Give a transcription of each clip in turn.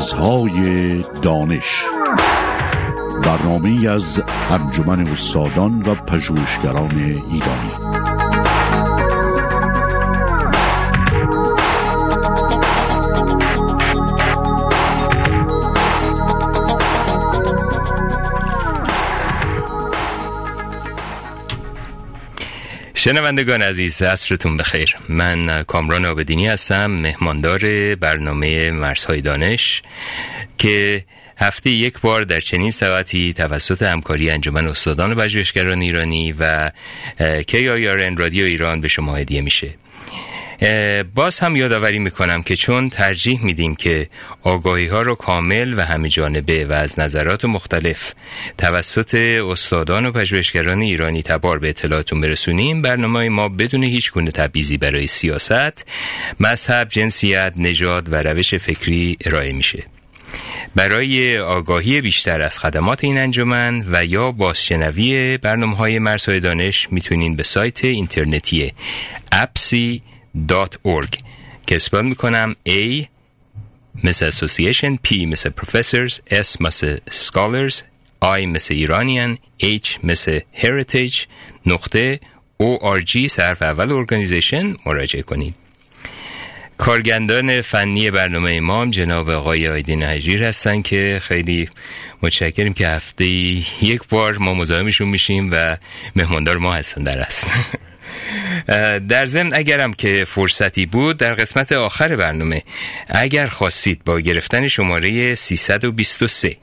مرزهای دانش. برنامه از انجمن استادان و پژوهشگران ایرانی. شنوندگان عزیز عصرتون بخیر. من کامران آبدینی هستم مهماندار برنامه مرزهای دانش که هفته یک بار در چنین ساعتی توسط همکاری انجمن استادان و پژوهشگران ایرانی و KIRN رادیو ایران به شما هدیه میشه. باز هم یادآوری می‌کنم که چون ترجیح میدیم که آگاهی ها رو کامل و همه جانبه و از نظرات مختلف توسط استادان و پژوهشگران ایرانی تبار به اطلاعاتون برسونیم برنامه ما بدون هیچ گونه تبعیضی برای سیاست، مذهب، جنسیت، نژاد و روش فکری ارائه میشه. برای آگاهی بیشتر از خدمات این انجمن و یا بازشنوی برنامه های مرسای دانش می‌تونین به سایت اینترنتی اپسی org. که اسپل می‌کنم A مثل Association P مثل Professors S مثل Scholars I مثل ایرانیان H مثل Heritage نقطه ORG صرف اول Organization مراجعه کنید کارگندان فنی برنامه امام جناب آقای آیدین هجیر هستن که خیلی متشکریم که هفته یک بار ما مزاحمشون میشیم و مهماندار ما هستن در در ضمن اگرم که فرصتی بود در قسمت آخر برنامه اگر خواستید با گرفتن شماره 323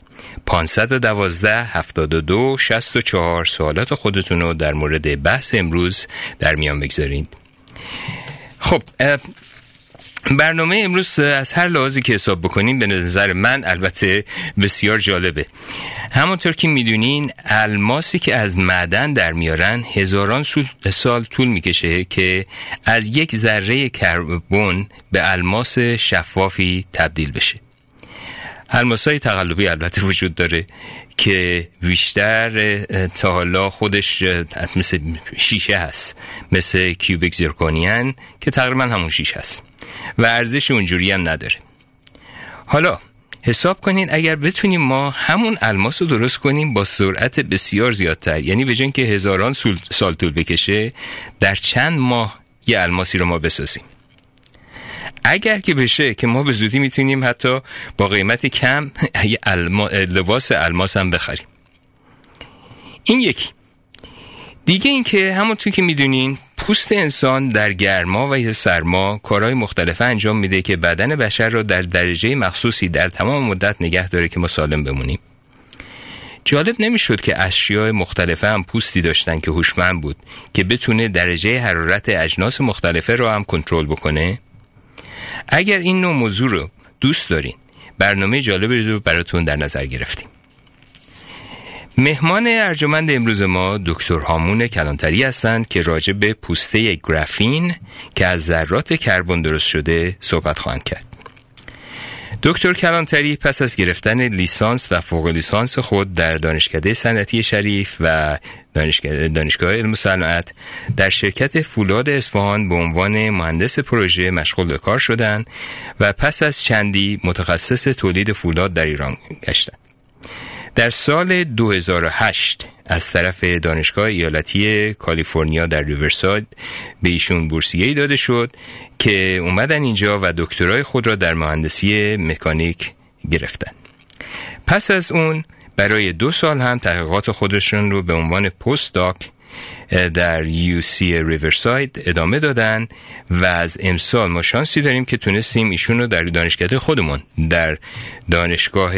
512 72 64 سوالات خودتون رو در مورد بحث امروز در میان بگذارید. خب برنامه امروز از هر لحاظی که حساب بکنیم به نظر من البته بسیار جالبه. همونطور که می‌دونین الماسی که از معدن در میارن هزاران سال طول می‌کشه که از یک ذره کربن به الماس شفافی تبدیل بشه. الماس های تقلبی البته وجود داره که بیشتر تا حالا خودش مثل شیشه هست مثل کیوبیک زیرکونیان که تقریبا همون شیشه هست. و ارزش اونجوری هم نداره. حالا حساب کنین اگر بتونیم ما همون الماس رو درست کنیم با سرعت بسیار زیادتر. یعنی به که هزاران سال طول بکشه در چند ماه یه الماسی رو ما بسازیم. اگر که بشه که ما به زودی می‌تونیم حتی با قیمت کم یه لباس الماس هم بخریم. این یکی. دیگه اینکه همونطور که می‌دونین پوست انسان در گرما و سرما کارهای مختلفه انجام میده که بدن بشر را در درجه مخصوصی در تمام مدت نگه داره که ما سالم بمونیم. جالب نمی‌شد که اشیاء مختلفه هم پوستی داشتن که هوشمند بود که بتونه درجه حرارت اجناس مختلفه را هم کنترل بکنه؟ اگر این نوع موضوع رو دوست دارین برنامه جالبی رو براتون در نظر گرفتیم. مهمان ارجمند امروز ما دکتر هامون کلانتری هستند که راجع به پوسته گرافین که از ذرات کربن درست شده صحبت خواهند کرد. دکتر کلانتری پس از گرفتن لیسانس و فوق لیسانس خود در دانشکده صنعتی شریف و دانشگاه علم و صنعت در شرکت فولاد اصفهان به عنوان مهندس پروژه مشغول به کار شدند و پس از چندی متخصص تولید فولاد در ایران گشتند. در سال 2008 از طرف دانشگاه ایالتی کالیفرنیا در ریورساید به ایشون بورسیه داده شد که اومدن اینجا و دکترای خود را در مهندسی مکانیک گرفتن. پس از اون برای دو سال هم تحقیقات خودشون رو به عنوان postdoc در UC Riverside ادامه دادن و از امسال ما شانسی داریم که تونستیم ایشون رو در دانشکده خودمون در دانشگاه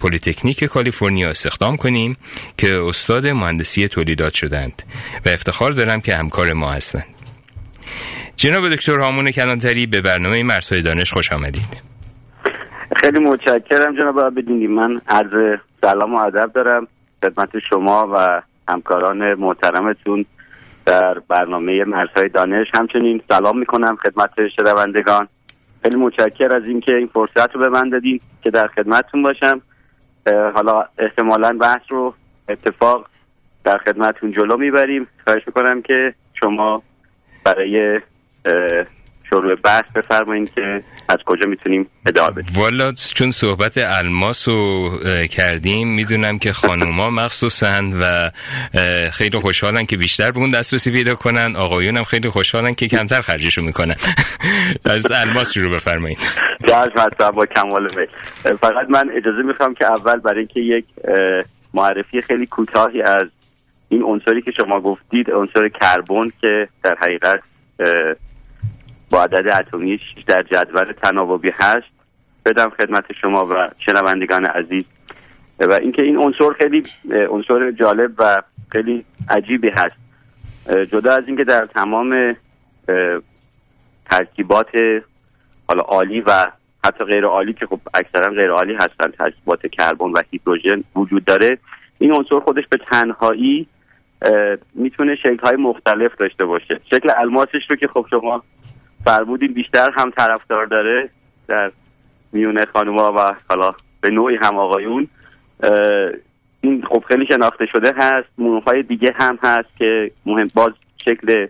پلیتکنیک کالیفرنیا استخدام کنیم که استاد مهندسی تولیدات شدند و افتخار دارم که همکار ما هستند. جناب دکتر هامون کلانتری به برنامه مرزهای دانش خوش آمدید. خیلی متشکرم جناب بدینی من عرض سلام و ادب دارم خدمت شما و همکاران محترمتون در برنامه مرزهای دانش. همچنین سلام می‌کنم خدمت شنوندگان. خیلی متشکر از اینکه این فرصت رو به من دادین که در خدمتتون باشم. حالا احتمالا بحث رو اتفاق در خدمتتون جلو می‌بریم. خواهش می‌کنم که شما برای شروع بحث بفرمایید که از کجا می‌تونیم ادامه بدیم. والا چون صحبت الماس رو کردیم می‌دونم که خانوما مخصوصا و خیلی خوشحالن که بیشتر به اون دسترسی پیدا کنن. آقایون هم خیلی خوشحالن که کمتر خرجشو می‌کنن. از الماس شروع بفرمایید در با کمال میل. فقط من اجازه می‌خوام که اول برای اینکه یک معرفی خیلی کوتاهی از این عنصری که شما گفتید عنصر کربن که در حقیقت با عدد اتمیش در جدول تناوبی هست بدم خدمت شما و شنوندگان عزیز. و اینکه این عنصر خیلی عنصر جالب و خیلی عجیبی هست. جدا از اینکه در تمام ترکیبات حالا عالی و حتی غیر عالی که خب اکثرا غیر عالی هستن ترکیبات کربن و هیدروژن وجود داره این عنصر خودش به تنهایی می‌تونه شکل های مختلف داشته باشه. شکل الماسش رو که خب شما فرمودین بیشتر هم طرفدار داره در میون خانوما و حالا به نوعی هم آقایون. این خب خیلی شناخته شده هست. مونوهای دیگه هم هست که مهم باز شکل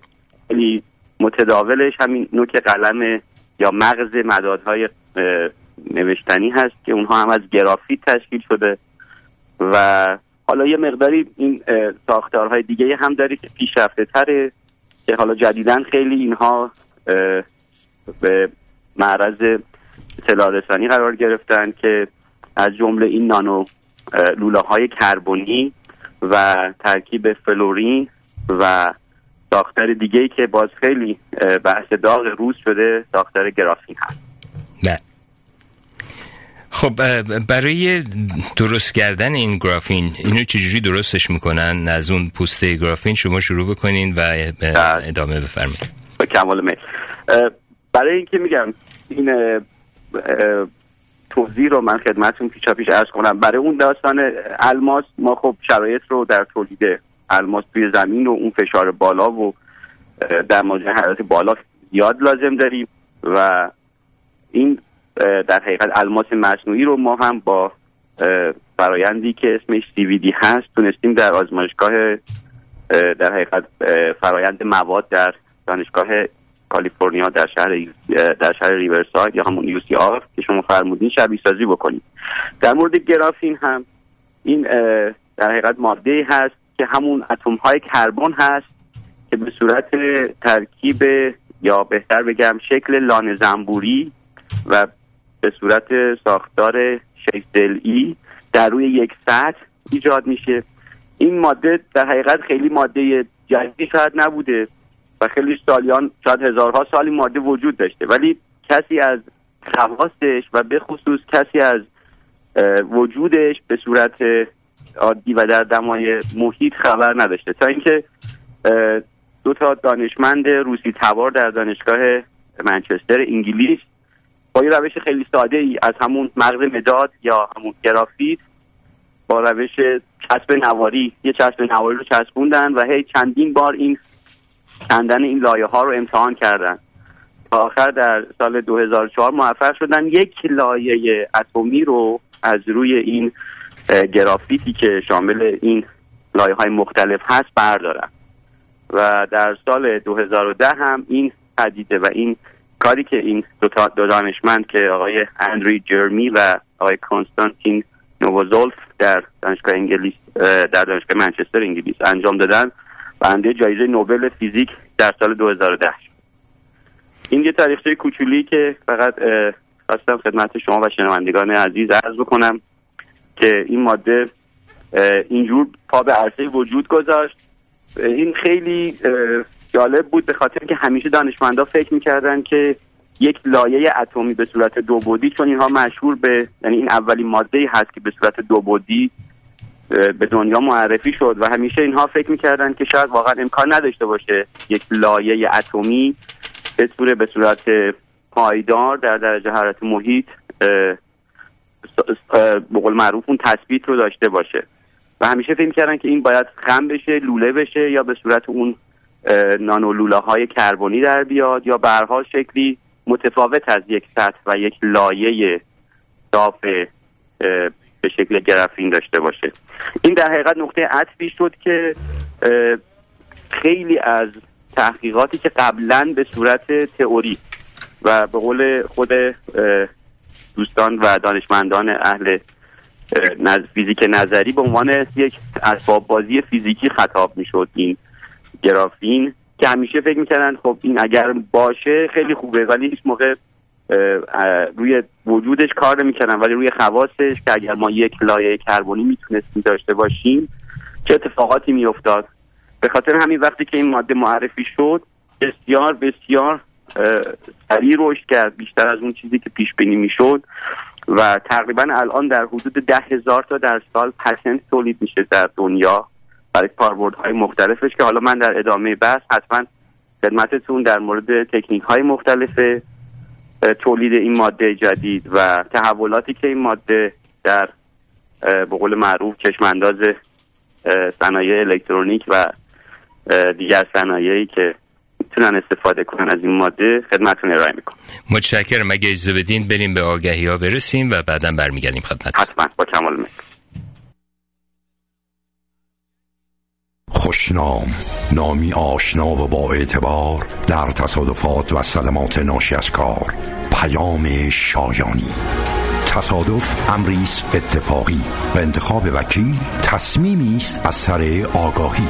خیلی متداولش همین نوک قلم یا مغز مدادهای نوشتنی هست که اونها هم از گرافیت تشکیل شده. و حالا یه مقداری این ساختارهای دیگه هم داره که پیشرفته تره که حالا جدیدن خیلی اینها به معرض اطلاع رسانی قرار گرفتن که از جمله این نانو لوله های کربونی و ترکیب فلورین و ساختار دیگه ای که باز خیلی بحث داغ روز شده ساختار گرافین هست. نه. خب برای درست کردن این گرافین اینو چجوری درستش می‌کنن؟ از اون پوسته گرافین شما شروع بکنین و ادامه بفرمایید. با کمال میل. برای اینکه میگم این توضیح رو من خدمتتون پیشا پیش ارز کنم. برای اون داستان الماس ما خب شرایط رو در تولید الماس توی زمین و اون فشار بالا و در مواجه حرارت بالا زیاد لازم داریم و این در حقیقت الماس مصنوعی رو ما هم با فرایندی که اسمش CVD هست تونستیم در آزمایشگاه در حقیقت فرایند مواد در دانشگاه کالیفرنیا در شهر در شهر ریورساید یا همون یو سی آر که شما فرمودین شبیه سازی بکنیم. در مورد گرافین هم این در حقیقت ماده هست که همون اتم های کربن هست که به صورت ترکیب یا بهتر بگم شکل لانه زنبوری و به صورت ساختار ای در روی یک سطح ایجاد میشه. این ماده در حقیقت خیلی ماده جدیدی شاید نبوده. و خیلی سالیان شاید هزارها سالی ماده وجود داشته. ولی کسی از خواستش و به خصوص کسی از وجودش به صورت عادی و در دمای محیط خبر نداشته. تا اینکه دو تا دانشمند روسی تبار در دانشگاه منچستر انگلیس با یه روش خیلی ساده ای از همون مغز مداد یا همون گرافیت با روش چسب نواری یه چسب نواری رو چسبوندن و هی چندین بار این کندن این لایه ها رو امتحان کردن. تا آخر در سال 2004 موفق شدن. یک لایه اتمی رو از روی این گرافیتی که شامل این لایه های مختلف هست بردارن. و در سال 2010 هم این پدیده و این کاری که این دو, دو دانشمند که آقای اندری جرمی و آقای کنستانتین نووزولف در دانشگاه انگلیس در دانشگاه منچستر انگلیس انجام دادن بنده جایزه نوبل فیزیک در سال 2010 این یه تاریخچه کوچولی که فقط خواستم خدمت شما و شنوندگان عزیز عرض بکنم که این ماده اینجور پا به عرصه وجود گذاشت. این خیلی جالب بود به خاطر که همیشه دانشمندا فکر می‌کردن که یک لایه اتمی به صورت دو بودی چون اینها مشهور به یعنی این اولین ماده هست که به صورت دو بودی به دنیا معرفی شد و همیشه اینها فکر می‌کردن که شاید واقعا امکان نداشته باشه یک لایه اتمی بتونه به صورت پایدار در درجه حرارت محیط به قول معروف اون تثبیت رو داشته باشه. و همیشه فکر کردن که این باید خم بشه لوله بشه یا به صورت اون نانو لوله های کربنی در بیاد یا برها شکلی متفاوت از یک سطح و یک لایه صاف به شکل گرافین داشته باشه این در حقیقت نقطه عطفی شد که خیلی از تحقیقاتی که قبلا به صورت تئوری و به قول خود دوستان و دانشمندان اهل. فیزیک نظری به عنوان یک اسباب بازی فیزیکی خطاب می‌شد این گرافین که همیشه فکر می‌کردن خب این اگر باشه خیلی خوبه ولی هیچ موقع روی وجودش کار نمی‌کردن ولی روی خواستش که اگر ما یک لایه کربنی می‌تونستیم داشته باشیم چه اتفاقاتی میافتاد؟ به خاطر همین وقتی که این ماده معرفی شد بسیار بسیار سریع رشد کرد بیشتر از اون چیزی که پیش بینی می‌شد و تقریبا الان در حدود ده هزار تا در سال پسنت تولید میشه در دنیا برای کاربردهای مختلفش که حالا من در ادامه بحث حتما خدمتتون در مورد تکنیک های مختلف تولید این ماده جدید و تحولاتی که این ماده در به قول معروف چشمانداز صنایع الکترونیک و دیگر صنایعی که می‌تونن استفاده کنن از این ماده خدمتتون ارائه می‌کنم. متشکرم. اگه اجازه بدین بریم به آگهی ها برسیم و بعدا برمیگردیم خدمت حتما. با کمال می‌کنم خوشنام نامی آشنا و با اعتبار در تصادفات و صدمات ناشی از کار. پیام شایانی. تصادف امریس اتفاقی و انتخاب وکیل تصمیمی است از سر آگاهی.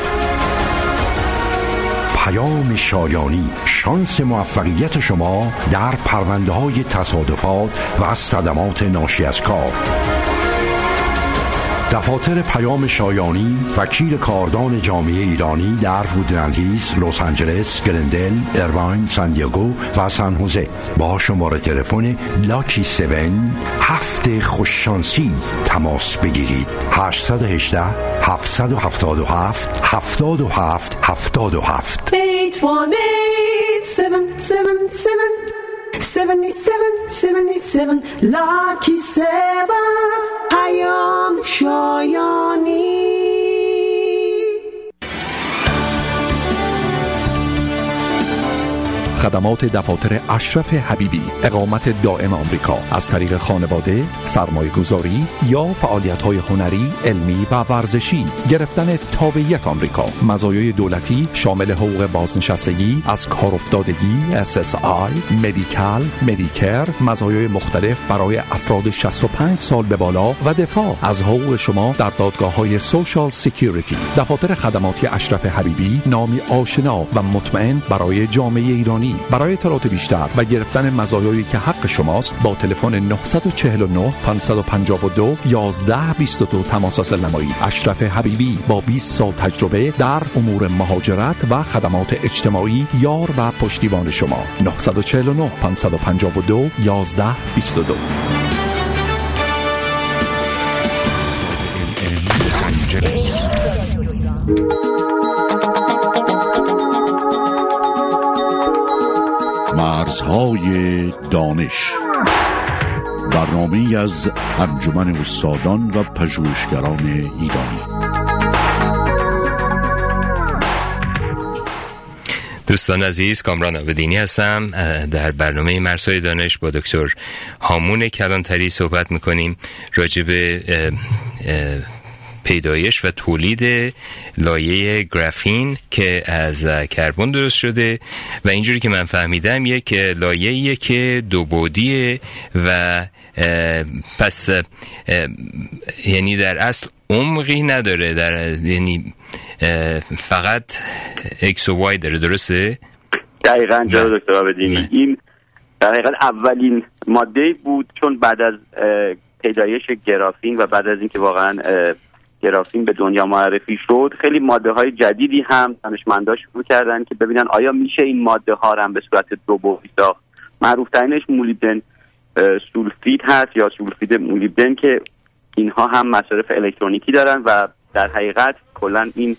پیام شایانی شانس موفقیت شما در پرونده های تصادفات و صدمات ناشی از کار. دفاتر پیام شایانی وکیل کاردان جامعه ایرانی در وودنلهیز، لس آنجلس، گلندل، ارواین، ساندیاگو و سان هوزه با شماره تلفن لاکی 7 هفت خوششانسی تماس بگیرید 818 777 77 77 77 77 Lucky 7 پیام شایانی. خدمات دفاتر اشرف حبیبی اقامت دائم آمریکا. از طریق خانواده سرمایه گذاری یا فعالیت های هنری علمی و ورزشی. گرفتن تابعیت آمریکا. مزایای دولتی شامل حقوق بازنشستگی از کارافتادگی SSI Medi-Cal Medicare مزایای مختلف برای افراد 65 سال به بالا و دفاع. از حقوق شما در دادگاه های Social Security دفاتر خدماتی اشرف حبیبی نامی آشنا و مطمئن برای جامعه ایرانی. برای اطلاعات بیشتر و گرفتن مزایایی که حق شماست با تلفن 949 552 11 22 تماس حاصل نمایید. اشرف حبیبی با 20 سال تجربه در امور مهاجرت و خدمات اجتماعی یار و پشتیبان شما. 949 552 11 22 مرزهای دانش. برنامه از انجمن استادان و پژوهشگران ایرانی. دوستان عزیز کامران آبدینی هستم. در برنامه مرسای دانش با دکتر هامون کلانتری صحبت می‌کنیم. راجع به پیدایش و تولید لایه گرافین که از کربن درست شده و اینجوری که من فهمیدم یک لایه که دو بودیه و پس یعنی در اصل عمقی نداره در یعنی فقط اکس و وای داره درسته؟ دقیقا جا دکتر بدینی این در حقیقت اولین ماده بود چون بعد از پیدایش گرافین و بعد از اینکه واقعا گرافین به دنیا معرفی شد. خیلی ماده های جدیدی هم دانشمندا شروع کردن که ببینن آیا میشه این ماده ها هم به صورت دو بعدی ساخت. معروف ترینش مولیبدن سولفید هست یا سولفید مولیبدن که اینها هم مصارف الکترونیکی دارن و در حقیقت کلا این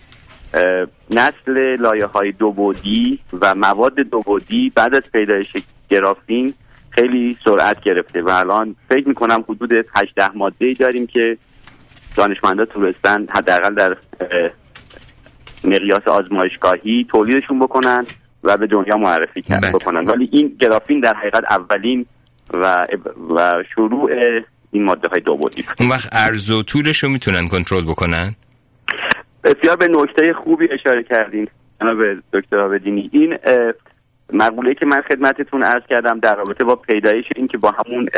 نسل لایه های دو بودی و مواد دو بودی بعد از پیدایش گرافین خیلی سرعت گرفته و الان فکر می‌کنم حدود 18 ماده داریم که دانشمندا تونستن حداقل در مقیاس آزمایشگاهی تولیدشون بکنن و به دنیا معرفی کرد بله. بکنن. ولی این گرافین در حقیقت اولین و, و شروع این ماده های دو بودی اون وقت ارز و طولش رو می‌تونن کنترل بکنن؟ بسیار به نکته خوبی اشاره کردین جناب دکتر آبدینی این مقوله که من خدمتتون عرض کردم در رابطه با پیدایش این که با همون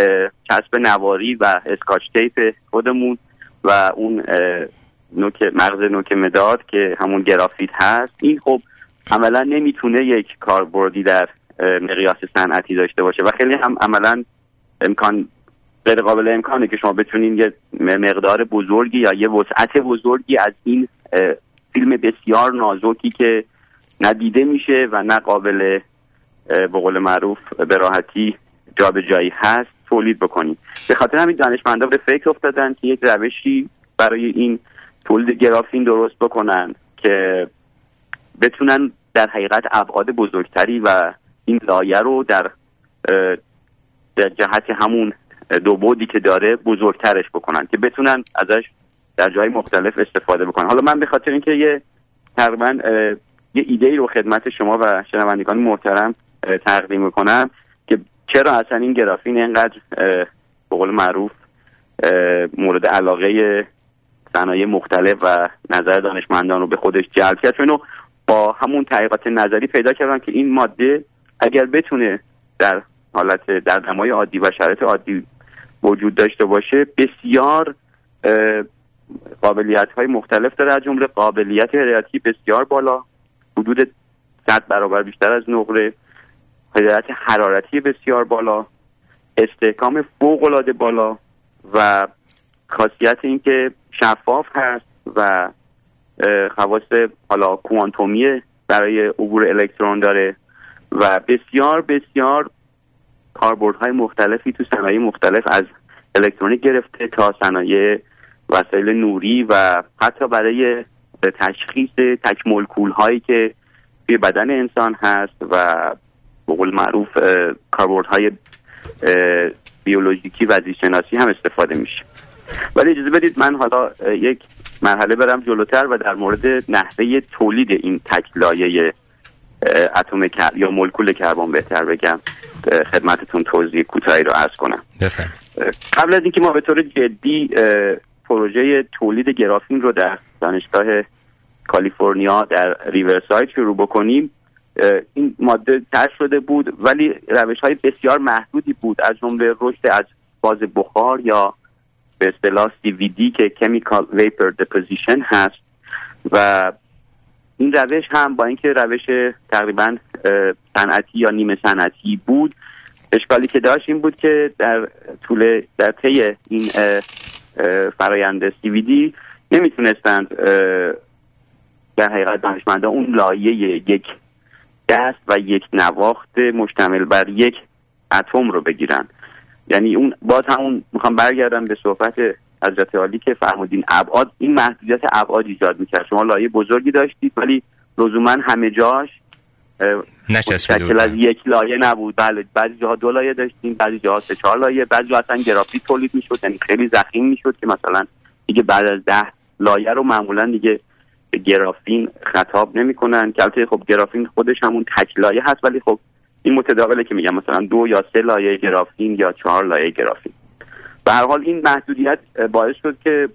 چسب نواری و اسکاچ تیپ خودمون و اون نوک مغز نوک مداد که همون گرافیت هست. این خب عملا نمی‌تونه یک کاربردی در مقیاس صنعتی داشته باشه و خیلی هم عملا امکان غیر قابل امکانه که شما بتونین یه مقدار بزرگی یا یه وسعت بزرگی از این فیلم بسیار نازکی که ندیده میشه و نه قابل به قول معروف به راحتی جابجایی هست. تولید بکنیم. به خاطر همین دانشمندا به فکر افتادن که یک روشی برای این تولید گرافین درست بکنن که بتونن در حقیقت ابعاد بزرگتری و این لایه رو در در جهت همون دو بودی که داره بزرگترش بکنن که بتونن ازش در جای مختلف استفاده بکنن. حالا من به خاطر اینکه یه تقریبا یه ایده ای رو خدمت شما و شنوندگان محترم تقدیم می‌کنم چرا اصلا این گرافین اینقدر به قول معروف مورد علاقه صنایع مختلف و نظر دانشمندان رو به خودش جلب کرد؟ چون با همون تحقیقات نظری پیدا کردم که این ماده اگر بتونه در حالت در دمای عادی و شرایط عادی وجود داشته باشه بسیار قابلیت های مختلف داره از جمله قابلیت هدایتی بسیار بالا حدود 100 برابر بیشتر از نقره. هدایت حرارتی بسیار بالا استحکام فوق العاده بالا و خاصیت اینکه شفاف هست و خواص حالا کوانتومی برای عبور الکترون داره و بسیار بسیار کاربردهای مختلفی تو صنایع مختلف از الکترونیک گرفته تا صنایع وسایل نوری و حتی برای تشخیص تک مولکول هایی که توی بدن انسان هست و به قول معروف کاربردهای بیولوژیکی و زیست شناسی هم استفاده میشه. ولی اجازه بدید من حالا یک مرحله برم جلوتر و در مورد نحوه تولید این تک لایه اتم کر- یا مولکول کربن بهتر بگم. خدمتتون توضیح کوتاهی رو عرض کنم. بفرم اه، قبل از اینکه ما به طور جدی پروژه تولید گرافین رو در دانشگاه کالیفرنیا در ریورساید شروع بکنیم این ماده تر شده بود ولی روش های بسیار محدودی بود از جمله رشد از فاز بخار یا به اصطلاح CVD که Chemical Vapor Deposition هست. و این روش هم با اینکه روش تقریبا صنعتی یا نیمه صنعتی بود اشکالی که داشت این بود که در طول در طی این فرایند CVD نمی‌تونستند در حقیقت دانشمندان اون لایه یک دست و یک نواخت مشتمل بر یک اتم رو بگیرن. یعنی اون باز همون می‌خوام برگردم به صحبت حضرت عالی که فرمودین ابعاد این محدودیت ابعاد ایجاد می‌کرد. شما لایه بزرگی داشتید ولی لزوما همه جاش متشکل از. یک لایه نبود. بله بعضی جاها دو لایه داشتیم بعضی جاها سه چهار لایه. بعضی جاها اصلا گرافیت تولید می‌شد یعنی خیلی ضخیم می‌شد که مثلا دیگه بعد از ده لایه رو معمولا دیگه به گرافین خطاب نمی‌کنن. که البته خب گرافین خودش همون تک لایه هست ولی خب این متداوله که میگم مثلا دو یا سه لایه گرافین یا چهار لایه گرافین. به هر حال این محدودیت باعث شد که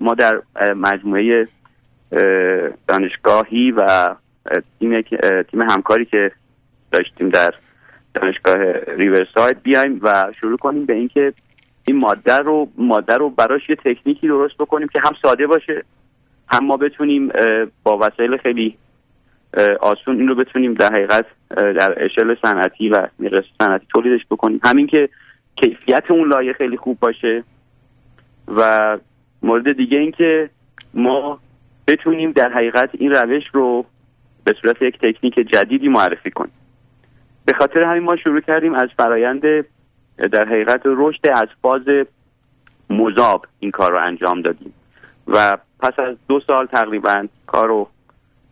ما در مجموعه اه، دانشگاهی و تیم تیم همکاری که داشتیم در دانشگاه ریورساید بیایم و شروع کنیم به اینکه این ماده رو ماده رو براش یه تکنیکی درست بکنیم که هم ساده باشه هم ما بتونیم با وسایل خیلی آسون این رو بتونیم در حقیقت در اشل صنعتی و مقیاس صنعتی تولیدش بکنیم. همین که کیفیت اون لایه خیلی خوب باشه و مورد دیگه این که ما بتونیم در حقیقت این روش رو به صورت یک تکنیک جدیدی معرفی کنیم. به خاطر همین ما شروع کردیم از فرایند در حقیقت رشد از فاز مذاب این کار رو انجام دادیم. و پس از دو سال تقریبا کار و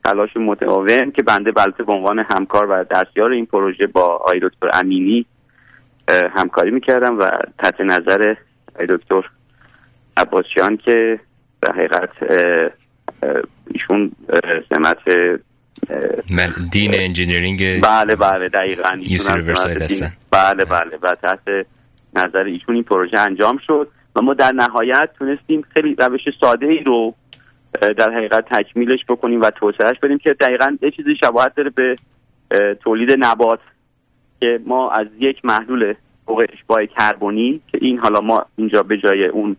تلاش متداوم که بنده بلکه به عنوان همکار و دستیار این پروژه با آقای دکتر امینی همکاری می‌کردم و تحت نظر آقای دکتر عباسیان که در حقیقت ایشون سمت دین انجینیرینگ بله بله دقیقا. بله بله و تحت نظر ایشون این پروژه انجام شد و ما در نهایت تونستیم خیلی روش ساده ای رو در حقیقت تکمیلش بکنیم و توسعهش بدیم که دقیقا یه چیزی شباهت داره به تولید نبات که ما از یک محلول فوق اشباع کربنی که این حالا ما اینجا به جای اون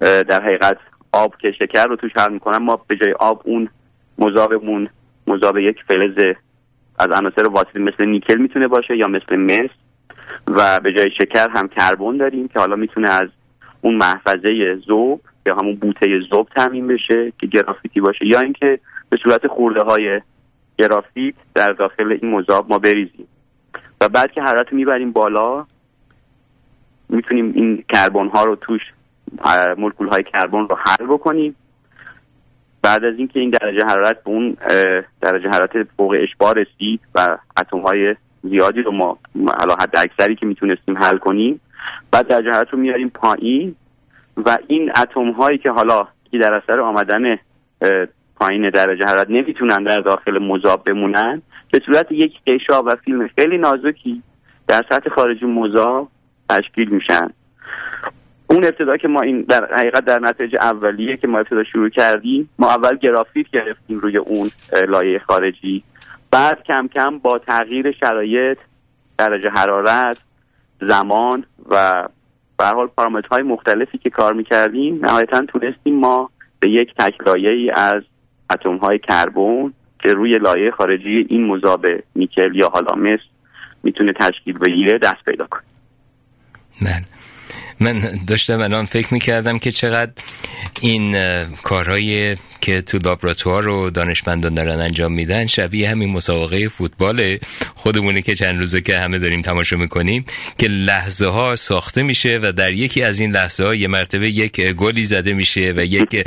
در حقیقت آب که شکر رو توش حل می‌کنن ما به جای آب اون مذابمون مذاب یک فلز از عناصر واسطی مثل نیکل می‌تونه باشه یا مثل مس و به جای شکر هم کربن داریم که حالا می‌تونه از اون محفظه زوب یا همون بوته زوب تامین بشه که گرافیتی باشه یا اینکه به صورت خورده های گرافیت در داخل این مذاب ما بریزیم. و بعد که حرارت می‌بریم بالا می‌تونیم این کربن ها رو توش مولکول های کربن رو حل بکنیم. بعد از اینکه این درجه حرارت به اون درجه حرارت فوق اشباع رسید و اتم های زیادی رو ما حالا حد اکثری که می‌تونستیم حل کنیم بعد درجه حرارت رو میاریم پایین و این اتم هایی که حالا که در اثر آمدن پایین درجه حرارت نمی‌تونن در داخل مذاب بمونن به صورت یک قشا و فیلم خیلی نازکی در سطح خارجی مذاب تشکیل میشن. اون ابتدا که ما این در حقیقت در نتایج اولیه که ما ابتدا شروع کردیم ما اول گرافیت گرفتیم روی اون لایه خارجی. بعد کم کم با تغییر شرایط درجه حرارت زمان و به حال پارامترهای مختلفی که کار می‌کردیم نهایتا تونستیم ما به یک تک لایه ای از اتم های کربن که روی لایه خارجی این مذاب نیکل یا حالا مس می‌تونه تشکیل بگیره دست پیدا کنیم. من من داشتم الان فکر می‌کردم که چقدر این کارهای که تو لابراتوار رو دانشمندان دارن انجام میدن شبیه همین مسابقه فوتبال خودمونه که چند روزه که همه داریم تماشا می‌کنیم که لحظه ها ساخته میشه و در یکی از این لحظه ها یه مرتبه یک گلی زده میشه و یک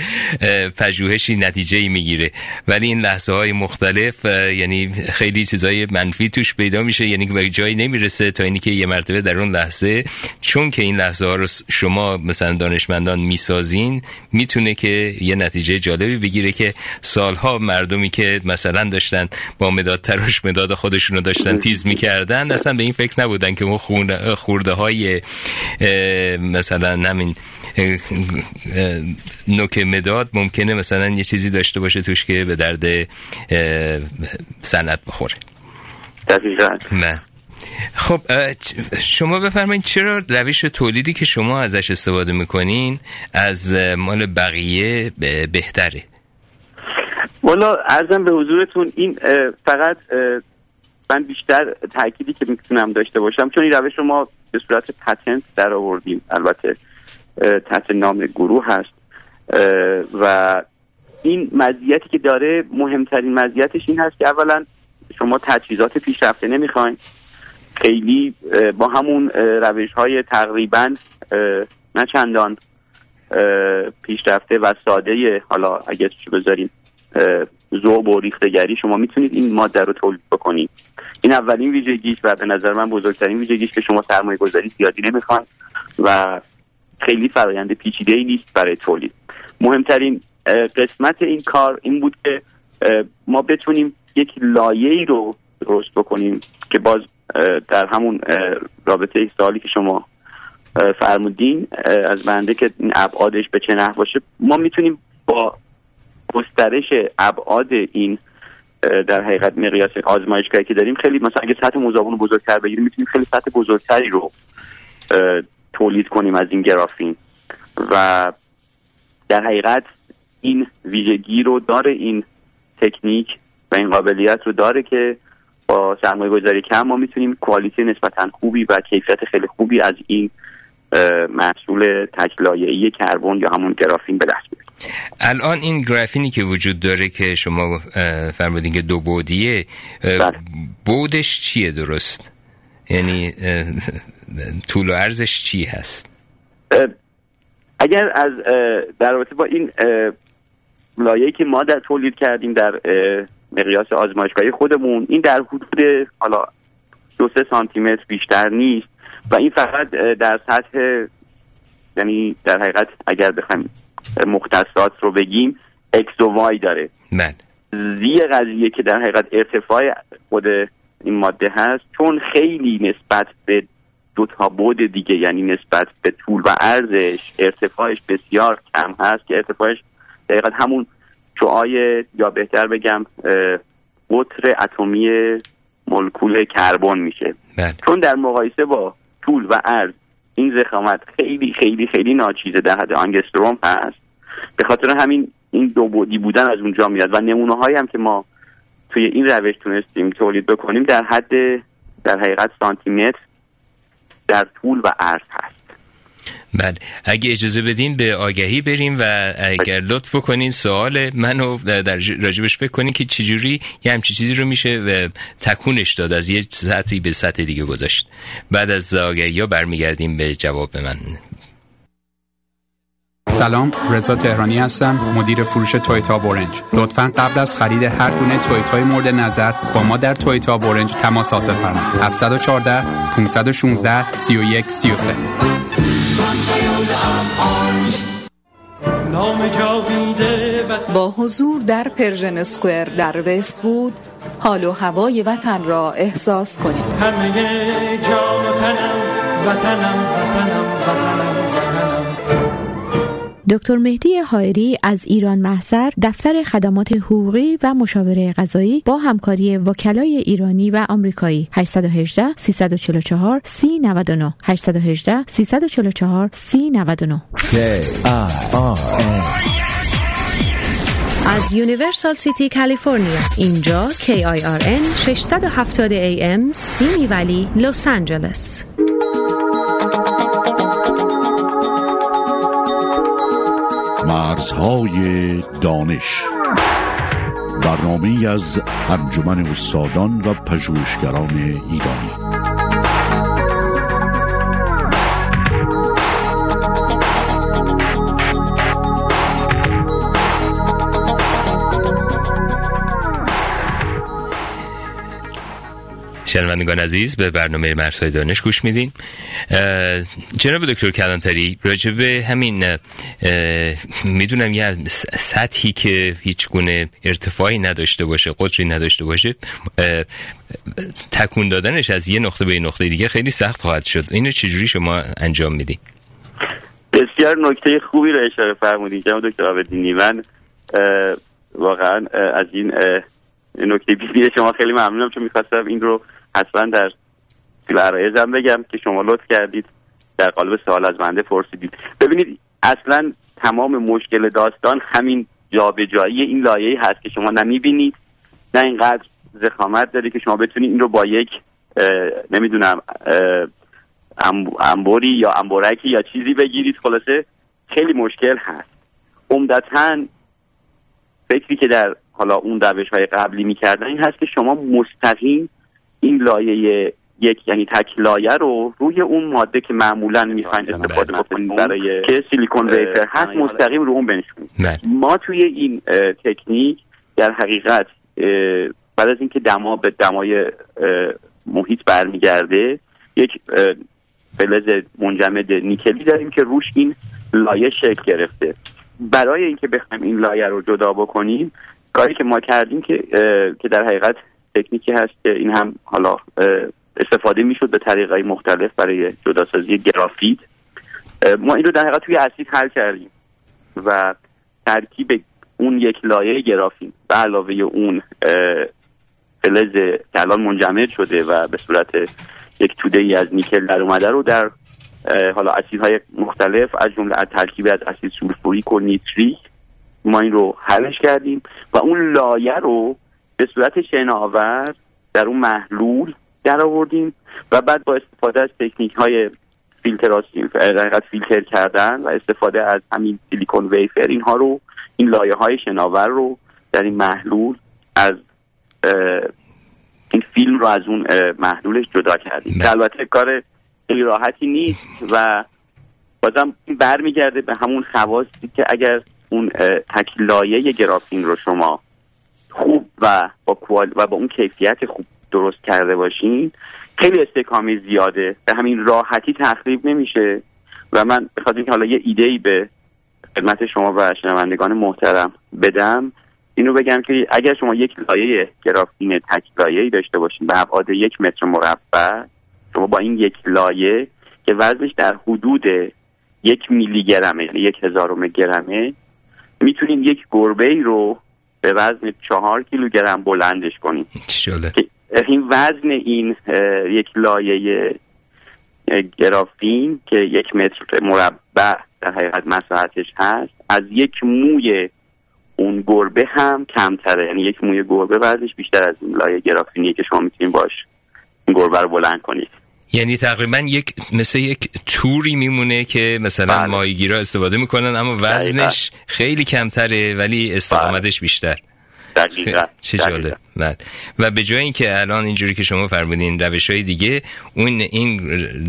پژوهشی نتیجه ای می‌گیره. ولی این لحظه های مختلف یعنی خیلی چیزای منفی توش پیدا میشه یعنی که به جایی نمی‌رسه تا اینی که یه مرتبه در اون لحظه چون که این لحظه ها رو شما مثلا دانشمندان می‌سازین می‌تونه که یه نتیجه جالبی بگیره که سالها مردمی که مثلا داشتن با مداد تراش مداد خودشونو داشتن تیز می‌کردن اصلا به این فکر نبودن که اون خورده, های مثلا همین اه، نوک مداد ممکنه مثلا یه چیزی داشته باشه توش که به درد صنعت بخوره. دقیقا. نه. خب شما بفرمایید چرا روش تولیدی که شما ازش استفاده می‌کنین از مال بقیه بهتره؟ والا ارزم به حضورتون این فقط من بیشتر تأکیدی که می‌تونم داشته باشم چون این روش رو ما به صورت پتنت در آوردیم البته تحت نام گروه هست. و این مزیتی که داره مهمترین مزیتش این هست که اولا شما تجهیزات پیشرفته نمی‌خواین. خیلی با همون روش های تقریبا نه چندان پیشرفته و ساده حالا اگر چی بذاریم. ذوب و ریختگری شما می‌تونید این ماده رو تولید بکنید. این اولین ویژگیش و به نظر من بزرگترین ویژگیش که شما سرمایه گذاری زیادی نمی‌خوان و خیلی فرایند پیچیده ای نیست برای تولید. مهمترین قسمت این کار این بود که ما بتونیم یک لایه ای رو درست بکنیم که باز در همون رابطه سوالی که شما فرمودین از بنده که این ابعادش به چه نحو باشه ما می‌تونیم با گسترش ابعاد این در حقیقت مقیاس آزمایشگاهی که داریم خیلی مثلا اگه سطح مزابون رو بزرگتر بگیریم می‌تونیم خیلی سطح بزرگتری رو تولید کنیم از این گرافین. و در حقیقت این ویژگی رو داره این تکنیک و این قابلیت رو داره که با سرمایه گذاری کم ما می‌تونیم کوالیتی نسبتا خوبی و کیفیت خیلی خوبی از این محصول تکلایه‌ای کربن یا همون گرافین به دست الان این گرافینی که وجود داره که شما فرمودین که دو بودیه بله. بودش چیه درست یعنی طول و عرضش چی هست اگر از در رابطه با این لایه‌ای که ما در تولید کردیم در مقیاس آزمایشگاهی خودمون این در حدود حالا دو سه سانتی متر بیشتر نیست و این فقط در سطح یعنی در حقیقت اگر بخوایم مختصات رو بگیم اکس و وای داره. بله زی قضیه که در حقیقت ارتفاع خود این ماده هست چون خیلی نسبت به دو تا بود دیگه یعنی نسبت به طول و عرضش ارتفاعش بسیار کم هست که ارتفاعش دقیقا همون شعای یا بهتر بگم قطر اتمی مولکول کربن میشه. چون در مقایسه با طول و عرض این زخامت خیلی خیلی خیلی ناچیزه در حد آنگستروم هست. به خاطر همین این دو بودی بودن از اونجا میاد و نمونه هایی هم که ما توی این روش تونستیم تولید بکنیم در حد در حقیقت سانتی متر در طول و عرض هست. بله. اگه اجازه بدین به آگهی بریم و اگر لطف بکنین سوال منو در راجبش فکر کنین که چجوری یه همچی چیزی رو میشه و تکونش داد از یه سطحی به سطح دیگه گذاشت. بعد از آگهی ها برمیگردیم به جواب من. سلام رضا تهرانی هستم مدیر فروش تویوتا بورنج لطفا قبل از خرید هر گونه تویوتای مورد نظر با ما در تویوتا بورنج تماس حاصل فرمایید. 714 516 31 33 با حضور در پرژن اسکوئر در وست بود حال و هوای وطن را احساس کنید. همه جان و تنم وطنم وطنم وطنم. دکتر مهدی هایری از ایران محضر دفتر خدمات حقوقی و مشاوره قضایی با همکاری وکلای ایرانی و آمریکایی. 818 344 3099 818 344 3099 از Universal City کالیفرنیا. اینجا KIRN 670 AM Simi Valley لس آنجلس. مرزهای دانش. برنامه از انجمن استادان و پژوهشگران ایرانی. شنوندگان عزیز به برنامه مرسای دانش گوش میدین. جناب دکتر کلانتری راجبه همین می‌دونم یه سطحی که هیچ گونه ارتفاعی نداشته باشه قطری نداشته باشه تکون دادنش از یه نقطه به یه نقطه دیگه خیلی سخت خواهد شد. اینو چجوری شما انجام میدین؟ بسیار نکته خوبی رو اشاره فرمودین جناب دکتر آبدینی من واقعا از این نکته بینی شما خیلی ممنونم چون می‌خواستم این رو حتما در عرایزم بگم که شما لطف کردید. در قالب سوال از بنده پرسیدید. ببینید اصلا تمام مشکل داستان همین جابجایی این لایه هست که شما نمی‌بینید. نه اینقدر زخامت داره که شما بتونید این رو با یک نمی‌دونم انبوری یا انبورکی یا چیزی بگیرید. خلاصه خیلی مشکل هست. عمدتا فکری که در حالا اون روش های قبلی می‌کردن این هست که شما مستقیم این لایه یک یعنی تک لایه رو روی اون ماده که معمولا می‌خواین استفاده بکنید برای که سیلیکون ویفر هست مستقیم رو اون بنشونید. ما توی این تکنیک در حقیقت بعد از اینکه دما به دمای محیط برمیگرده یک فلز منجمد نیکلی داریم که روش این لایه شکل گرفته. برای اینکه بخوایم این لایه رو جدا بکنیم کاری که ما کردیم که که در حقیقت تکنیکی هست که این هم حالا استفاده می‌شد به طریقهای مختلف برای جداسازی گرافیت. ما این رو در حقیقت توی اسید حل کردیم و ترکیب اون یک لایه گرافین به علاوه اون فلز که الان منجمد شده و به صورت یک توده ای از نیکل در اومده رو در حالا اسیدهای مختلف از جمله از ترکیب از اسید سولفوریک و نیتریک ما این رو حلش کردیم و اون لایه رو به صورت شناور در اون محلول در آوردیم و بعد با استفاده از تکنیک های فیلتراسیون فیلتر کردن و استفاده از همین silicon wafer اینها رو این لایه های شناور رو در این محلول از این فیلم رو از اون محلولش جدا کردیم. که البته کار خیلی راحتی نیست و بازم برمیگرده به همون خواستی که اگر اون تک لایه گرافین رو شما خوب و با کوال و با اون کیفیت خوب درست کرده باشین. خیلی استکامی زیاده. به همین راحتی تخریب نمیشه. و من بخاطر اینکه حالا یه ایده ای به خدمت شما و شنوندگان محترم بدم اینو بگم که اگر شما یک لایه گرافین تک لایه داشته باشین به ابعاد یک متر مربع شما با این یک لایه که وزنش در حدود یک میلی گرمه یعنی یک هزارم گرمه می‌تونین یک گربه ای رو به وزن چهار کیلوگرم بلندش کنیم. این وزن این یک لایه گرافین که یک متر مربع در حقیقت مساحتش هست از یک موی اون گربه هم کمتره. یعنی یک موی گربه وزنش بیشتر از این لایه گرافینیه که شما می‌تونید باش این گربه رو بلند کنید. یعنی تقریبا یک مثل یک توری میمونه که مثلا بله. ماهیگیرا استفاده می‌کنن اما وزنش خیلی کمتره ولی استقامتش بیشتر. دقیقا. چه جالب. بله. و به جای اینکه الان اینجوری که شما فرمودین روش های دیگه اون این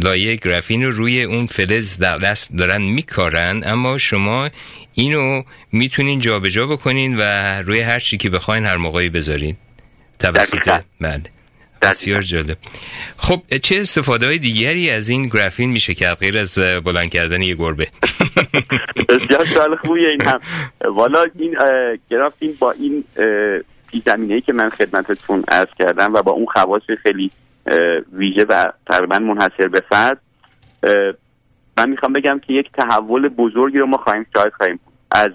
لایه گرافین رو روی اون فلز در دست دارن میکارن اما شما اینو می‌تونین جابجا بکنین و روی هر چی که بخواین هر موقعی بذارین. توسط بله. بسیار جالب. خب چه استفاده های دیگری از این گرافین میشه که غیر از بلند کردن یه گربه؟ بسیار سوال خوبیه این هم. والا این گرافین با این پیش زمینه که من خدمتتون عرض کردم و با اون خواص خیلی ویژه و تقریبا منحصر به فرد من می‌خوام بگم که یک تحول بزرگی رو ما خواهیم شاهد خواهیم. از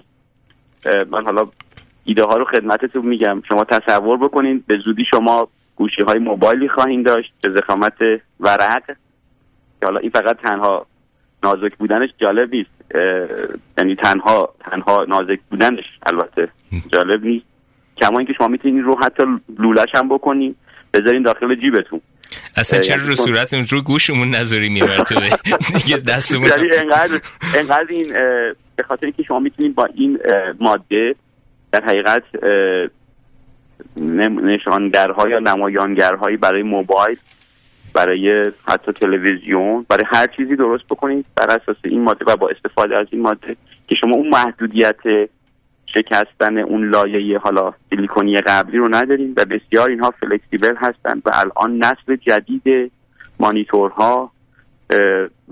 من حالا ایده ها رو خدمتتون میگم. شما تصور بکنید به زودی شما گوشی های موبایلی خواهید داشت به زخامت ورق. که حالا این فقط تنها نازک بودنش جالب نیست یعنی تنها تنها نازک بودنش البته جالب نیست. کما اینکه شما می‌تونید رو حتی لولش هم بکنین بذارین داخل جیبتون. اصلا چرا یعنی رو صورتمون رو گوشمون نذاری میمرتبه دیگه دستمون یعنی انقدر انقدر این به خاطر اینکه شما می‌تونید با این ماده در حقیقت نشانگرها یا نمایانگرهایی برای موبایل برای حتی تلویزیون برای هر چیزی درست بکنید بر اساس این ماده و با استفاده از این ماده که شما اون محدودیت شکستن اون لایه حالا سیلیکونی قبلی رو نداریم و بسیار اینها فلکسیبل هستند و الان نسل جدید مانیتورها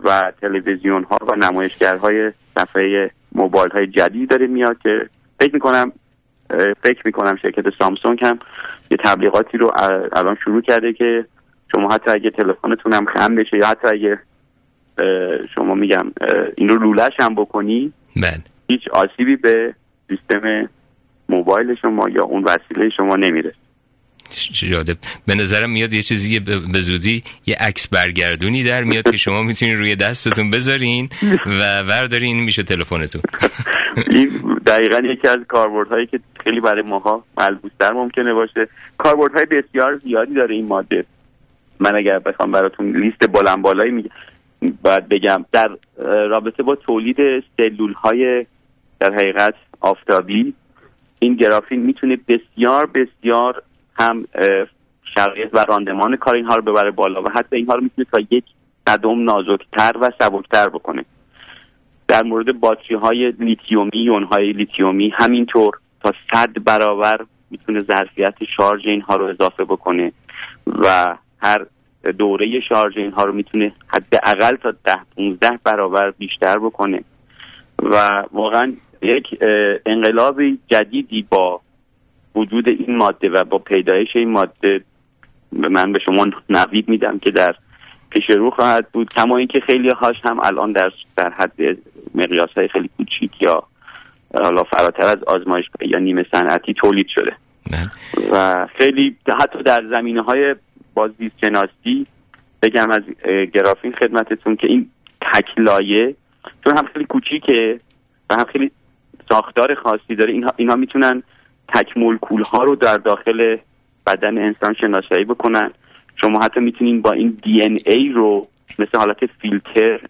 و تلویزیون ها و نمایشگرهای صفحه موبایل های جدید داره میاد که فکر می‌کنم فکر می‌کنم شرکت سامسونگ هم یه تبلیغاتی رو ال- الان شروع کرده که شما حتی اگه تلفنتون هم خم بشه یا حتی اگه شما میگم این رو لولش هم بکنی بله. هیچ آسیبی به سیستم موبایل شما یا اون وسیله شما نمیره جالب. به نظرم میاد یه چیزی به زودی یه عکس برگردونی در میاد که شما می‌تونین روی دستتون بذارین و وردارین این میشه تلفنتون. این دقیقا یکی از کاربردهایی که خیلی برای ماها ملبوستر ممکنه باشه. کاربردهای بسیار زیادی داره این ماده. من اگر بخوام براتون لیست بلند بالایی میگم باید بگم در رابطه با تولید سلول های در حقیقت آفتابی این گرافین می‌تونه بسیار بسیار هم شرایط و راندمان کار اینها رو ببره بالا و حتی اینها رو می‌تونه تا یک قدم نازکتر و سبکتر بکنه. در مورد باتری های لیتیومی یون های لیتیومی همینطور تا صد برابر می‌تونه ظرفیت شارژ اینها رو اضافه بکنه و هر دوره شارژ اینها رو می‌تونه حداقل تا ده 15 برابر بیشتر بکنه. و واقعا یک انقلاب جدیدی با وجود این ماده و با پیدایش این ماده من به شما نوید میدم که در پیش رو خواهد بود. کما اینکه خیلی هاش هم الان در در حد مقیاس های خیلی کوچیک یا حالا فراتر از آزمایش یا نیمه صنعتی تولید شده. و خیلی حتی در زمینه های بازدید شناسی بگم از گرافین خدمتتون که این تکلایه چون هم خیلی کوچیکه و هم خیلی ساختار خاصی داره. اینها, اینها می‌تونن تک مولکول ها رو در داخل بدن انسان شناسایی بکنن. شما حتی می‌تونین با این دی ان ای رو مثل حالت فیلتر